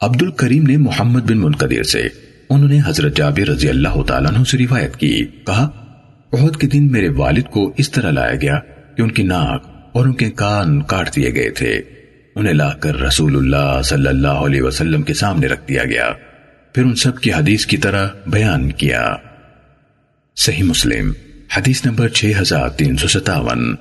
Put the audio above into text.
عبد الکریم نے محمد بن منقدر سے انہوں نے حضرت جابر رضی اللہ تعالیٰ عنہ سے روایت کی، کہا احد کے دن میرے والد کو اس طرح لایا گیا کہ ان کی ناک اور ان کے کان کاٹ دیے گئے تھے۔ انہیں لا کر رسول اللہ صلی اللہ علیہ وسلم کے سامنے رکھ دیا گیا۔ پھر ان سب کی حدیث کی طرح بیان کیا۔ صحیح مسلم، حدیث نمبر 6357